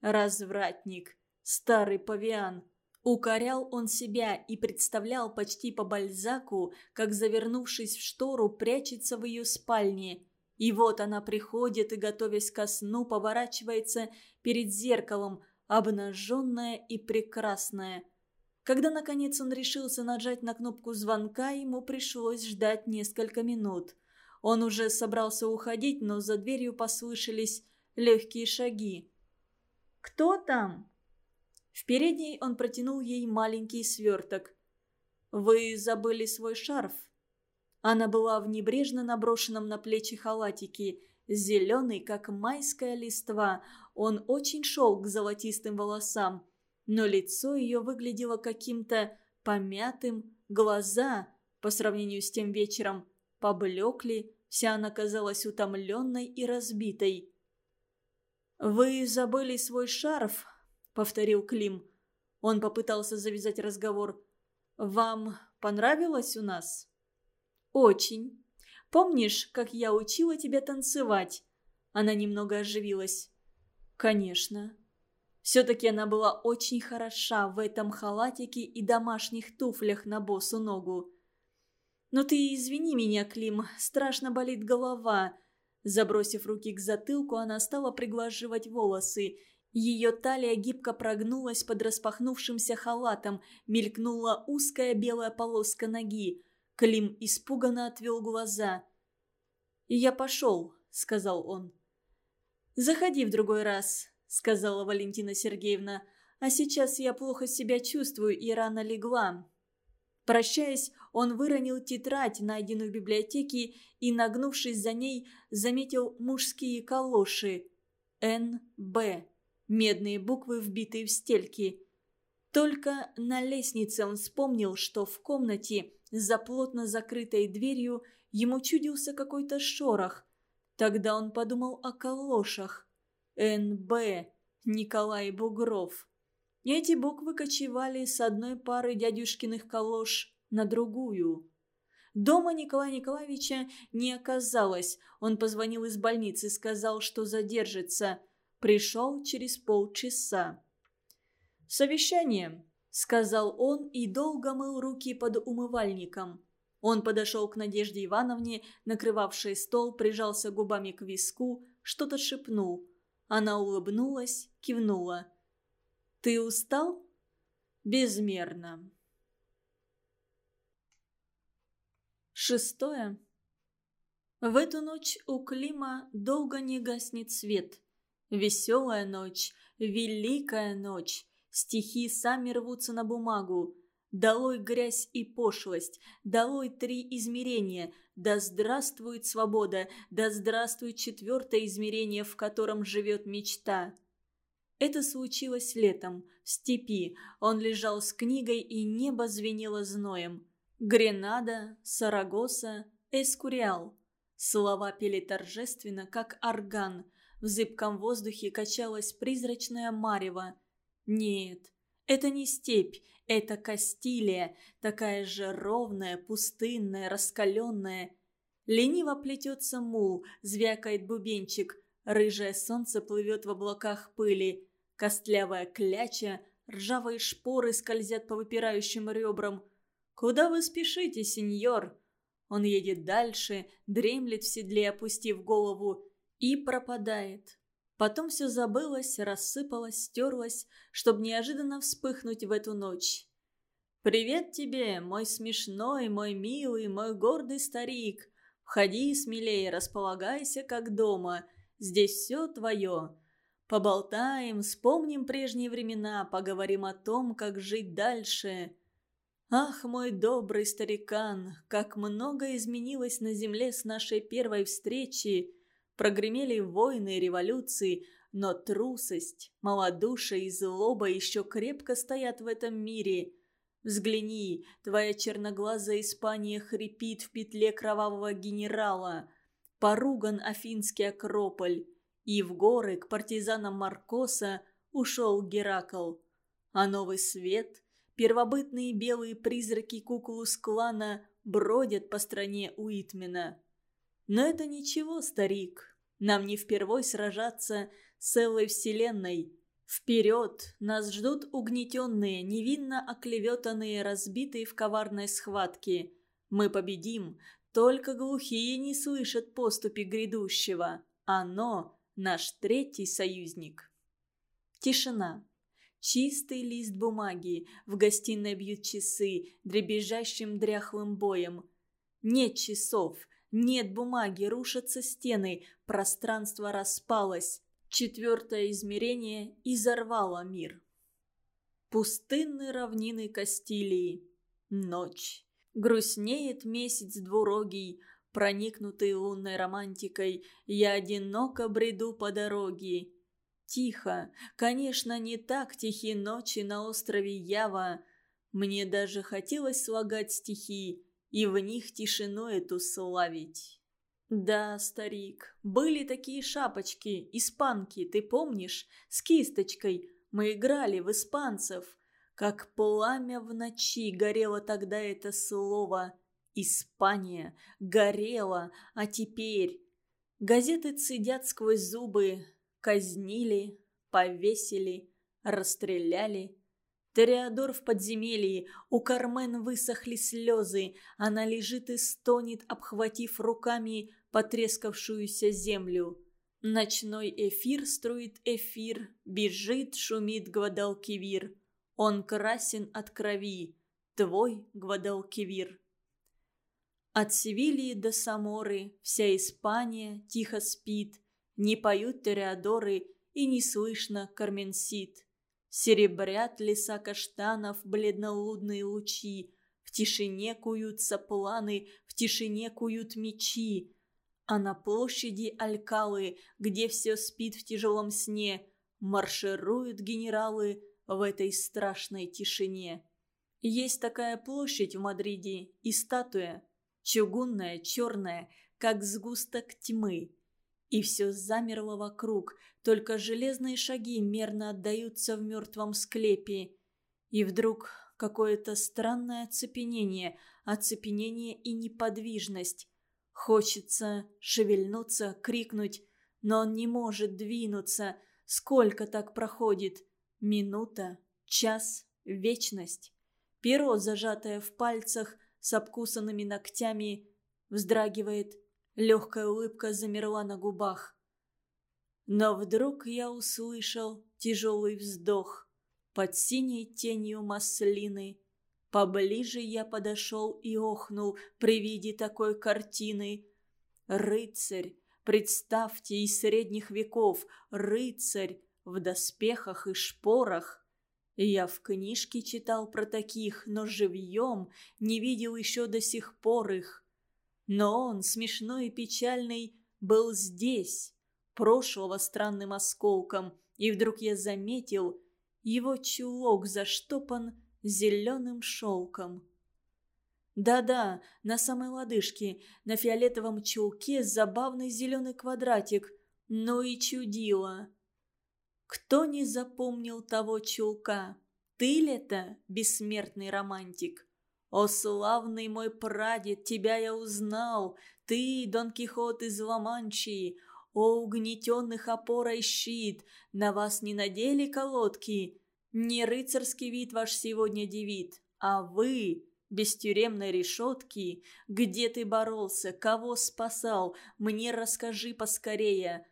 Развратник, старый павиан. Укорял он себя и представлял почти по Бальзаку, как, завернувшись в штору, прячется в ее спальне. И вот она приходит и, готовясь ко сну, поворачивается перед зеркалом, обнаженная и прекрасная. Когда, наконец, он решился нажать на кнопку звонка, ему пришлось ждать несколько минут – он уже собрался уходить, но за дверью послышались легкие шаги. «Кто там?» В передней он протянул ей маленький сверток. «Вы забыли свой шарф?» Она была в небрежно наброшенном на плечи халатике, зеленый, как майская листва. Он очень шел к золотистым волосам, но лицо ее выглядело каким-то помятым, глаза, по сравнению с тем вечером, поблекли, вся она казалась утомленной и разбитой. «Вы забыли свой шарф?» — повторил Клим. Он попытался завязать разговор. «Вам понравилось у нас?» «Очень. Помнишь, как я учила тебя танцевать?» Она немного оживилась. «Конечно». Все-таки она была очень хороша в этом халатике и домашних туфлях на босу ногу. «Но ты извини меня, Клим, страшно болит голова». Забросив руки к затылку, она стала приглаживать волосы. Ее талия гибко прогнулась под распахнувшимся халатом, мелькнула узкая белая полоска ноги. Клим испуганно отвел глаза. «Я пошел», — сказал он. «Заходи в другой раз», — сказала Валентина Сергеевна. «А сейчас я плохо себя чувствую и рано легла. Прощаясь, он выронил тетрадь, найденную в библиотеке, и, нагнувшись за ней, заметил мужские калоши. «Н.Б.» Медные буквы, вбитые в стельки. Только на лестнице он вспомнил, что в комнате за плотно закрытой дверью ему чудился какой-то шорох. Тогда он подумал о калошах. «Н.Б.» Николай Бугров. Эти буквы кочевали с одной пары дядюшкиных калош на другую. Дома Николая Николаевича не оказалось. Он позвонил из больницы, сказал, что задержится. Пришел через полчаса. «Совещание», — сказал он и долго мыл руки под умывальником. Он подошел к Надежде Ивановне, накрывавшей стол, прижался губами к виску, что-то шепнул. Она улыбнулась, кивнула. Ты устал? Безмерно. Шестое. В эту ночь у Клима долго не гаснет свет. Веселая ночь, великая ночь. Стихи сами рвутся на бумагу. Долой грязь и пошлость, долой три измерения. Да здравствует свобода, да здравствует четвертое измерение, в котором живет мечта. Это случилось летом, в степи. Он лежал с книгой, и небо звенело зноем. Гренада, Сарагоса, Эскуриал. Слова пели торжественно, как орган. В зыбком воздухе качалась призрачная марево. Нет, это не степь, это Кастилия, такая же ровная, пустынная, раскаленная. Лениво плетется мул, звякает бубенчик. Рыжее солнце плывет в облаках пыли. Костлявая кляча ржавые шпоры скользят по выпирающим ребрам. «Куда вы спешите, сеньор?» Он едет дальше, дремлет в седле, опустив голову, и пропадает. Потом все забылось, рассыпалось, стерлось, чтобы неожиданно вспыхнуть в эту ночь. «Привет тебе, мой смешной, мой милый, мой гордый старик. Входи смелее, располагайся, как дома. Здесь все твое. Поболтаем, вспомним прежние времена, поговорим о том, как жить дальше. Ах, мой добрый старикан, как много изменилось на земле с нашей первой встречи. Прогремели войны и революции, но трусость, малодушие и злоба еще крепко стоят в этом мире. Взгляни, твоя черноглазая Испания хрипит в петле кровавого генерала. Поруган Афинский Акрополь и в горы к партизанам Маркоса ушел Геракл. А новый свет, первобытные белые призраки куклус-клана бродят по стране Уитмена. Но это ничего, старик. Нам не впервой сражаться с целой вселенной. Вперед! Нас ждут угнетенные, невинно оклеветанные, разбитые в коварной схватке. Мы победим, только глухие не слышат поступи грядущего. Оно Наш третий союзник. Тишина. Чистый лист бумаги. В гостиной бьют часы, дребезжащим дряхлым боем. Нет часов, нет бумаги, рушатся стены, пространство распалось. Четвертое измерение изорвало мир. Пустынны равнины Кастилии. Ночь. Грустнеет месяц двурогий, проникнутый лунной романтикой, я одиноко бреду по дороге. Тихо, конечно, не так тихи ночи на острове Ява. Мне даже хотелось слагать стихи и в них тишину эту славить. Да, старик, были такие шапочки, испанки, ты помнишь, с кисточкой. Мы играли в испанцев. Как пламя в ночи горело тогда это слово — Испания горела, а теперь... Газеты цедят сквозь зубы, казнили, повесили, расстреляли. Тореадор в подземелье, у Кармен высохли слезы, она лежит и стонет, обхватив руками потрескавшуюся землю. Ночной эфир струит эфир, бежит, шумит Гвадалкивир. Он красен от крови, твой Гвадалкивир. От Севильи до Саморы вся Испания тихо спит, Не поют тореадоры и не слышно карменсит. Серебрят леса каштанов бледнолудные лучи, В тишине куются планы, в тишине куют мечи. А на площади Алькалы, где все спит в тяжелом сне, Маршируют генералы в этой страшной тишине. Есть такая площадь в Мадриде и статуя – чугунная, черная, как сгусток тьмы. И все замерло вокруг, только железные шаги мерно отдаются в мертвом склепе. И вдруг какое-то странное оцепенение, оцепенение и неподвижность. Хочется шевельнуться, крикнуть, но он не может двинуться. Сколько так проходит? Минута, час, вечность. Перо, зажатое в пальцах – с обкусанными ногтями, вздрагивает, легкая улыбка замерла на губах. Но вдруг я услышал тяжелый вздох под синей тенью маслины. Поближе я подошел и охнул при виде такой картины. Рыцарь, представьте, из средних веков, рыцарь в доспехах и шпорах. Я в книжке читал про таких, но живьем не видел еще до сих пор их. Но он, смешной и печальный, был здесь, прошлого странным осколком, и вдруг я заметил, его чулок заштопан зеленым шелком. Да-да, на самой лодыжке, на фиолетовом чулке забавный зеленый квадратик. Ну и чудило. Кто не запомнил того чулка? Ты ли это, бессмертный романтик? О, славный мой прадед, тебя я узнал, Ты, Дон Кихот из Ла-Манчии, О, угнетенных опора и щит, На вас не надели колодки, Не рыцарский вид ваш сегодня девит, а вы, без тюремной решетки, где ты боролся, кого спасал, мне расскажи поскорее.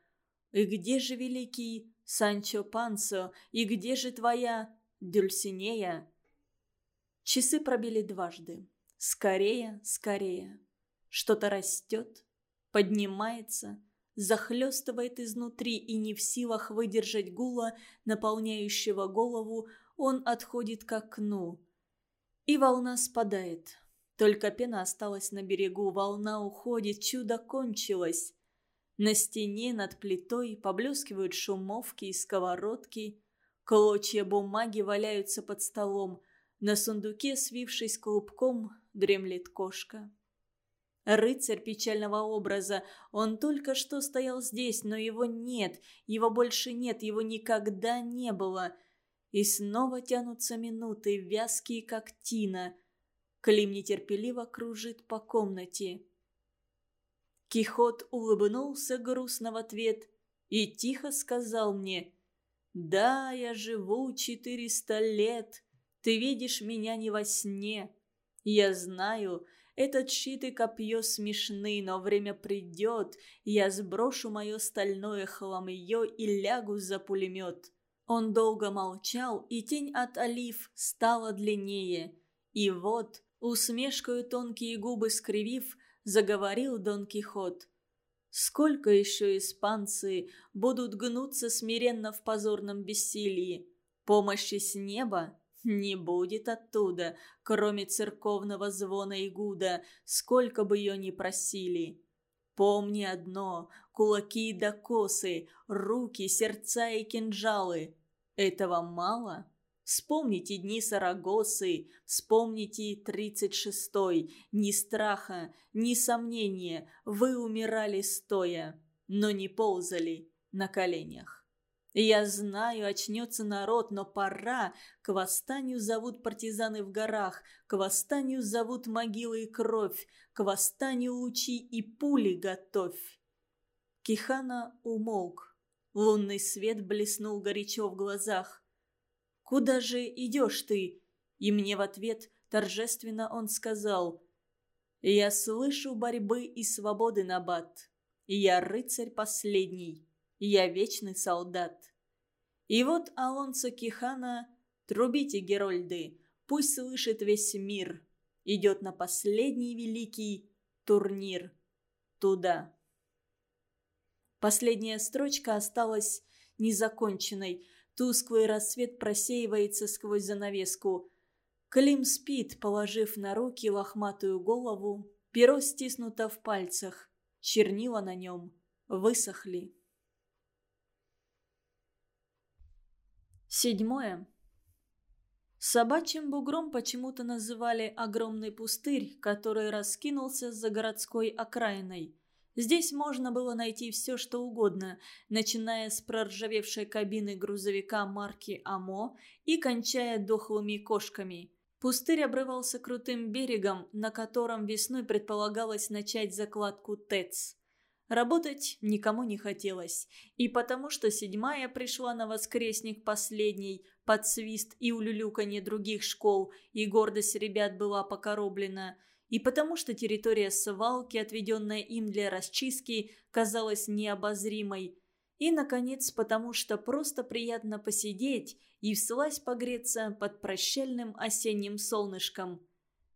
И где же великий Санчо Пансо, и где же твоя Дюльсинея?» Часы пробили дважды. Скорее, скорее. Что-то растет, поднимается, захлестывает изнутри и не в силах выдержать гула, наполняющего голову, он отходит к окну. И волна спадает. Только пена осталась на берегу, волна уходит, чудо кончилось. На стене над плитой поблескивают шумовки и сковородки. Клочья бумаги валяются под столом. На сундуке, свившись клубком, дремлет кошка. Рыцарь печального образа. Он только что стоял здесь, но его нет. Его больше нет, его никогда не было. И снова тянутся минуты, вязкие, как тина. Клим нетерпеливо кружит по комнате. Кихот улыбнулся грустно в ответ и тихо сказал мне, «Да, я живу четыреста лет, ты видишь меня не во сне. Я знаю, этот щит и копье смешны, но время придет, я сброшу мое стальное хламье и лягу за пулемет». Он долго молчал, и тень от олив стала длиннее. И вот, усмешкою тонкие губы скривив, заговорил Дон Кихот. «Сколько еще испанцы будут гнуться смиренно в позорном бессилии? Помощи с неба? Не будет оттуда, кроме церковного звона и гуда, сколько бы ее ни просили. Помни одно — кулаки да косы, руки, сердца и кинжалы. Этого мало?» Вспомните дни Сарагосы, вспомните тридцать шестой. Ни страха, ни сомнения, вы умирали стоя, но не ползали на коленях. Я знаю, очнется народ, но пора. К восстанию зовут партизаны в горах, к восстанию зовут могилы и кровь, к восстанию лучи и пули готовь. Кихана умолк. Лунный свет блеснул горячо в глазах. Куда же идешь ты?» И мне в ответ торжественно он сказал «Я слышу борьбы и свободы, Набат. Я рыцарь последний, я вечный солдат». И вот Алонсо Кихана «Трубите, Герольды, пусть слышит весь мир» идет на последний великий турнир. Туда. Последняя строчка осталась незаконченной – Тусклый рассвет просеивается сквозь занавеску. Клим спит, положив на руки лохматую голову. Перо стиснуто в пальцах. Чернила на нем высохли. Седьмое. Собачьим бугром почему-то называли огромный пустырь, который раскинулся за городской окраиной – Здесь можно было найти все, что угодно, начиная с проржавевшей кабины грузовика марки «Амо» и кончая дохлыми кошками. Пустырь обрывался крутым берегом, на котором весной предполагалось начать закладку ТЭЦ. Работать никому не хотелось, и потому что седьмая пришла на воскресник последней, под свист и улюлюканье других школ, и гордость ребят была покороблена – и потому что территория свалки, отведенная им для расчистки, казалась необозримой, и, наконец, потому что просто приятно посидеть и вслась погреться под прощальным осенним солнышком.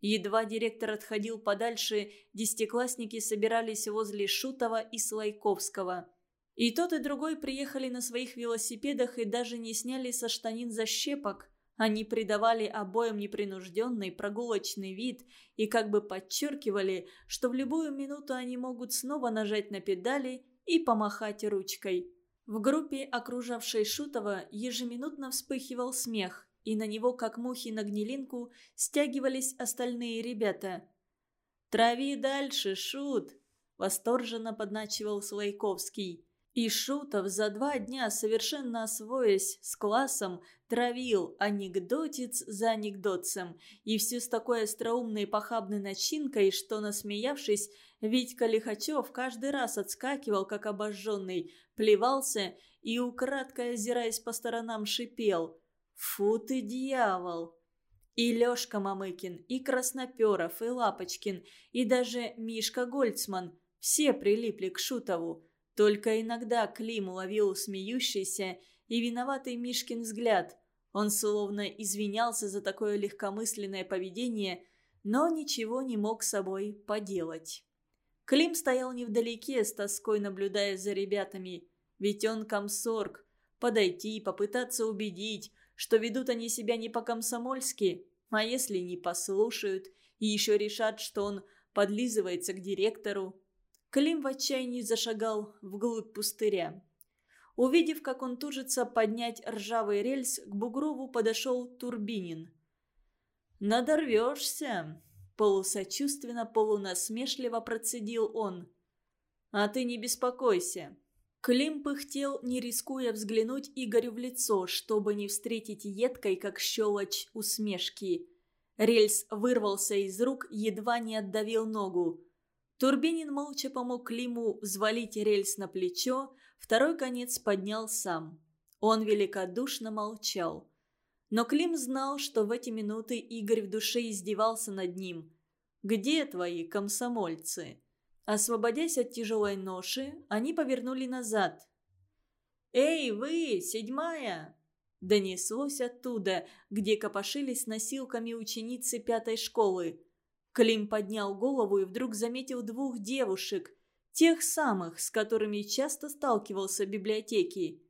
Едва директор отходил подальше, десятиклассники собирались возле Шутова и Слайковского. И тот, и другой приехали на своих велосипедах и даже не сняли со штанин защепок, они придавали обоим непринужденный прогулочный вид и как бы подчеркивали, что в любую минуту они могут снова нажать на педали и помахать ручкой. В группе, окружавшей Шутова, ежеминутно вспыхивал смех, и на него, как мухи на гнилинку, стягивались остальные ребята. «Трави дальше, Шут!» – восторженно подначивал Слайковский. И Шутов за два дня, совершенно освоясь с классом, травил анекдотец за анекдотцем, и все с такой остроумной похабной начинкой, что, насмеявшись, Витька Лихачев каждый раз отскакивал, как обожженный, плевался и, украдкой озираясь по сторонам, шипел. Фу ты, дьявол! И Лёшка Мамыкин, и Красноперов, и Лапочкин, и даже Мишка Гольцман – все прилипли к Шутову. Только иногда Клим уловил смеющийся и виноватый Мишкин взгляд. Он словно извинялся за такое легкомысленное поведение, но ничего не мог с собой поделать. Клим стоял невдалеке, с тоской наблюдая за ребятами. Ведь он комсорг. Подойти, попытаться убедить, что ведут они себя не по-комсомольски, а если не послушают и еще решат, что он подлизывается к директору. Клим в отчаянии зашагал вглубь пустыря. Увидев, как он тужится поднять ржавый рельс, к Бугрову подошел Турбинин. «Надорвешься!» – полусочувственно, полунасмешливо процедил он. «А ты не беспокойся!» Клим пыхтел, не рискуя взглянуть Игорю в лицо, чтобы не встретить едкой, как щелочь, усмешки. Рельс вырвался из рук, едва не отдавил ногу. Турбинин молча помог Климу взвалить рельс на плечо, второй конец поднял сам. Он великодушно молчал. Но Клим знал, что в эти минуты Игорь в душе издевался над ним. «Где твои комсомольцы?» Освободясь от тяжелой ноши, они повернули назад. «Эй, вы, седьмая!» Донеслось оттуда, где копошились носилками ученицы пятой школы. Клим поднял голову и вдруг заметил двух девушек, тех самых, с которыми часто сталкивался в библиотеке.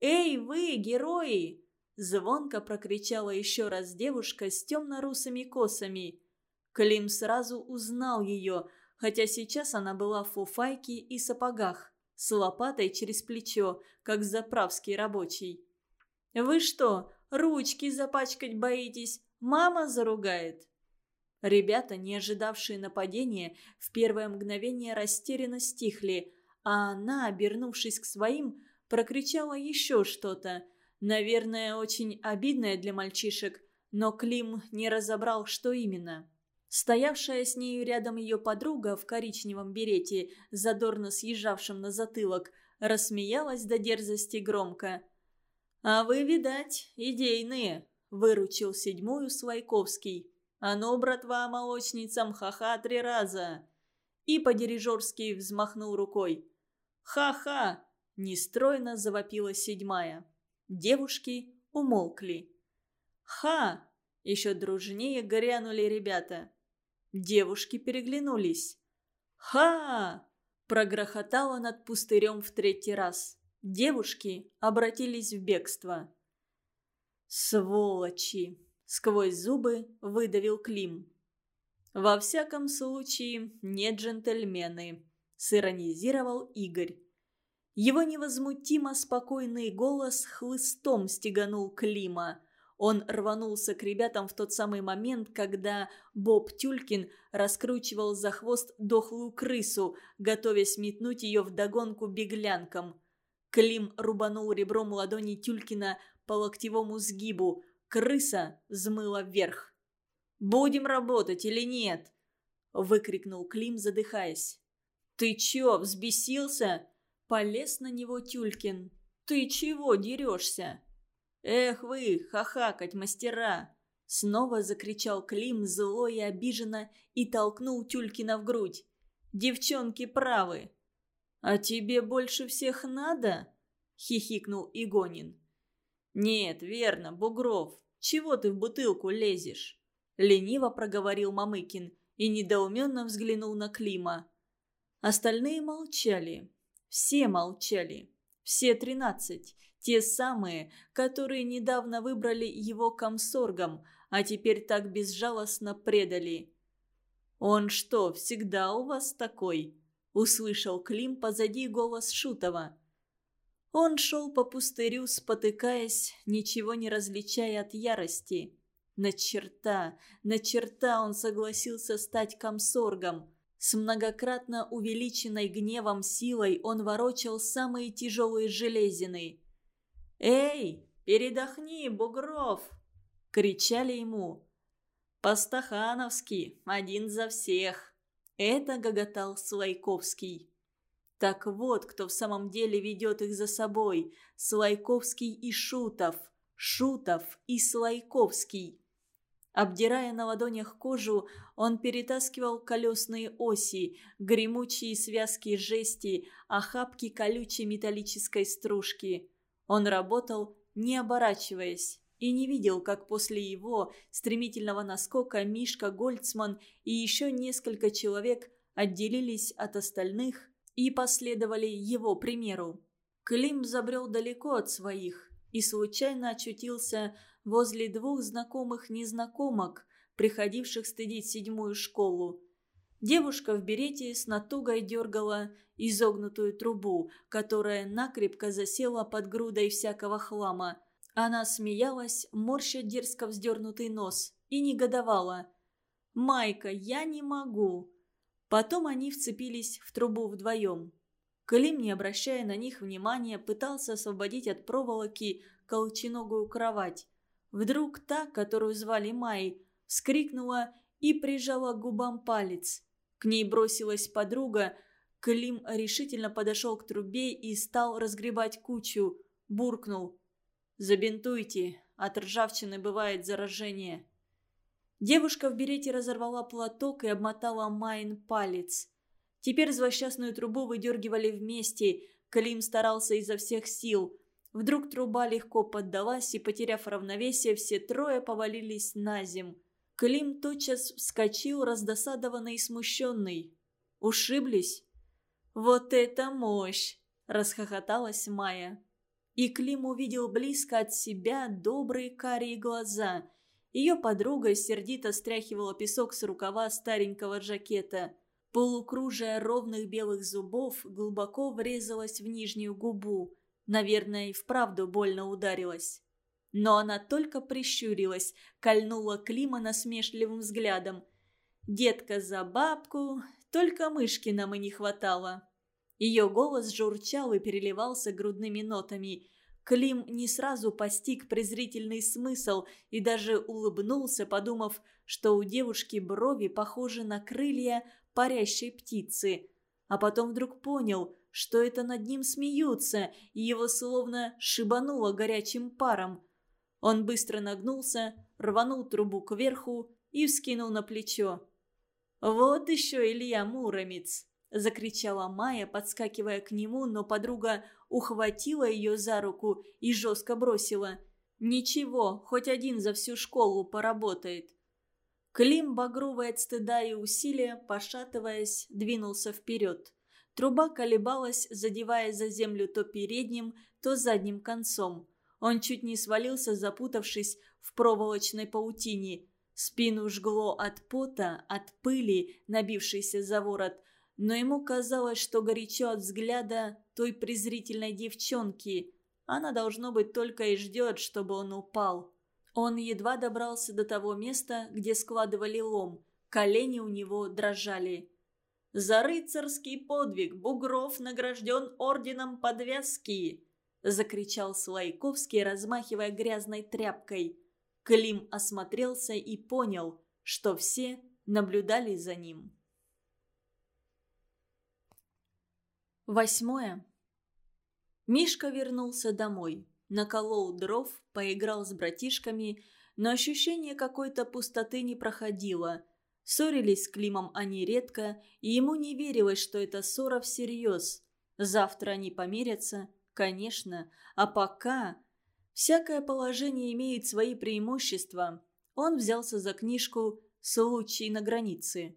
«Эй, вы, герои!» Звонко прокричала еще раз девушка с темно-русыми косами. Клим сразу узнал ее, хотя сейчас она была в фуфайке и сапогах, с лопатой через плечо, как заправский рабочий. «Вы что, ручки запачкать боитесь? Мама заругает!» Ребята, не ожидавшие нападения, в первое мгновение растерянно стихли, а она, обернувшись к своим, прокричала еще что-то. Наверное, очень обидное для мальчишек, но Клим не разобрал, что именно. Стоявшая с нею рядом ее подруга в коричневом берете, задорно съезжавшем на затылок, рассмеялась до дерзости громко. «А вы, видать, идейные», – выручил седьмую Свайковский. «А ну, братва, молочницам, ха-ха три раза!» И по-дирижерски взмахнул рукой. «Ха-ха!» – нестройно завопила седьмая. Девушки умолкли. «Ха!» – еще дружнее грянули ребята. Девушки переглянулись. «Ха!» – прогрохотало над пустырем в третий раз. Девушки обратились в бегство. «Сволочи!» Сквозь зубы выдавил Клим. «Во всяком случае, не джентльмены», – сиронизировал Игорь. Его невозмутимо спокойный голос хлыстом стеганул Клима. Он рванулся к ребятам в тот самый момент, когда Боб Тюлькин раскручивал за хвост дохлую крысу, готовясь метнуть ее вдогонку беглянкам. Клим рубанул ребром ладони Тюлькина по локтевому сгибу, Крыса взмыла вверх. «Будем работать или нет?» – выкрикнул Клим, задыхаясь. «Ты чё, взбесился?» – полез на него Тюлькин. «Ты чего дерешься?» «Эх вы, хахакать мастера!» Снова закричал Клим зло и обиженно и толкнул Тюлькина в грудь. «Девчонки правы!» «А тебе больше всех надо?» – хихикнул Игонин. «Нет, верно, Бугров. Чего ты в бутылку лезешь?» Лениво проговорил Мамыкин и недоуменно взглянул на Клима. Остальные молчали. Все молчали. Все тринадцать. Те самые, которые недавно выбрали его комсоргом, а теперь так безжалостно предали. «Он что, всегда у вас такой?» – услышал Клим позади голос Шутова. Он шел по пустырю, спотыкаясь, ничего не различая от ярости. На черта, на черта он согласился стать комсоргом. С многократно увеличенной гневом силой он ворочал самые тяжелые железины. «Эй, передохни, Бугров!» — кричали ему. «По-стахановски, один за всех!» — это гоготал Слайковский. Так вот, кто в самом деле ведет их за собой. Слайковский и Шутов. Шутов и Слайковский. Обдирая на ладонях кожу, он перетаскивал колесные оси, гремучие связки жести, охапки колючей металлической стружки. Он работал, не оборачиваясь, и не видел, как после его стремительного наскока Мишка Гольцман и еще несколько человек отделились от остальных и последовали его примеру. Клим забрел далеко от своих и случайно очутился возле двух знакомых незнакомок, приходивших стыдить седьмую школу. Девушка в берете с натугой дергала изогнутую трубу, которая накрепко засела под грудой всякого хлама. Она смеялась, морща дерзко вздернутый нос, и негодовала. «Майка, я не могу!» Потом они вцепились в трубу вдвоем. Клим, не обращая на них внимания, пытался освободить от проволоки колченогую кровать. Вдруг та, которую звали Май, вскрикнула и прижала к губам палец. К ней бросилась подруга. Клим решительно подошел к трубе и стал разгребать кучу. Буркнул. «Забинтуйте, от ржавчины бывает заражение». Девушка в берете разорвала платок и обмотала Майн палец. Теперь злосчастную трубу выдергивали вместе. Клим старался изо всех сил. Вдруг труба легко поддалась, и, потеряв равновесие, все трое повалились на земь. Клим тотчас вскочил, раздосадованный и смущенный. «Ушиблись?» «Вот это мощь!» – расхохоталась Майя. И Клим увидел близко от себя добрые карие глаза. Ее подруга сердито стряхивала песок с рукава старенького жакета. Полукружие ровных белых зубов глубоко врезалась в нижнюю губу. Наверное, и вправду больно ударилась. Но она только прищурилась, кольнула Клима насмешливым взглядом. «Детка за бабку, только мышки нам и не хватало». Ее голос журчал и переливался грудными нотами. Клим не сразу постиг презрительный смысл и даже улыбнулся, подумав, что у девушки брови похожи на крылья парящей птицы. А потом вдруг понял, что это над ним смеются, и его словно шибануло горячим паром. Он быстро нагнулся, рванул трубу кверху и вскинул на плечо. «Вот еще Илья Муромец!» – закричала Майя, подскакивая к нему, но подруга ухватила ее за руку и жестко бросила. «Ничего, хоть один за всю школу поработает». Клим, багровый от стыда и усилия, пошатываясь, двинулся вперед. Труба колебалась, задевая за землю то передним, то задним концом. Он чуть не свалился, запутавшись в проволочной паутине. Спину жгло от пота, от пыли, набившейся за ворот, но ему казалось, что горячо от взгляда той презрительной девчонки. Она, должно быть, только и ждет, чтобы он упал. Он едва добрался до того места, где складывали лом. Колени у него дрожали. «За рыцарский подвиг Бугров награжден орденом подвязки!» Закричал Слайковский, размахивая грязной тряпкой. Клим осмотрелся и понял, что все наблюдали за ним. Восьмое. Мишка вернулся домой. Наколол дров, поиграл с братишками, но ощущение какой-то пустоты не проходило – Ссорились с Климом они редко, и ему не верилось, что это ссора всерьез. Завтра они помирятся, конечно, а пока... Всякое положение имеет свои преимущества. Он взялся за книжку «Случай на границе».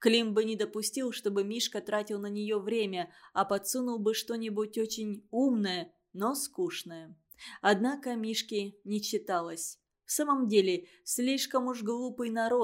Клим бы не допустил, чтобы Мишка тратил на нее время, а подсунул бы что-нибудь очень умное, но скучное. Однако Мишке не читалось. В самом деле, слишком уж глупый народ,